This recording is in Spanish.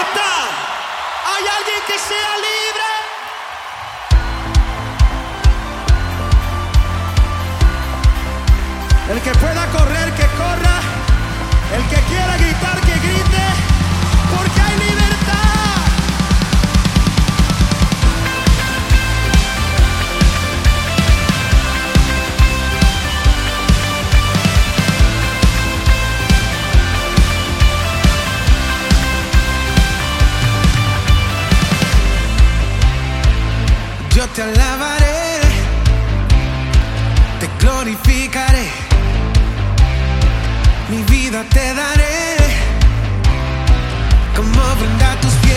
¿Hay alguien que sea libre? El que pueda correr, que corra. El que quiera gritar, que grite. te alabaré, te glorificaré, mi vida te daré, como brinda tus pies.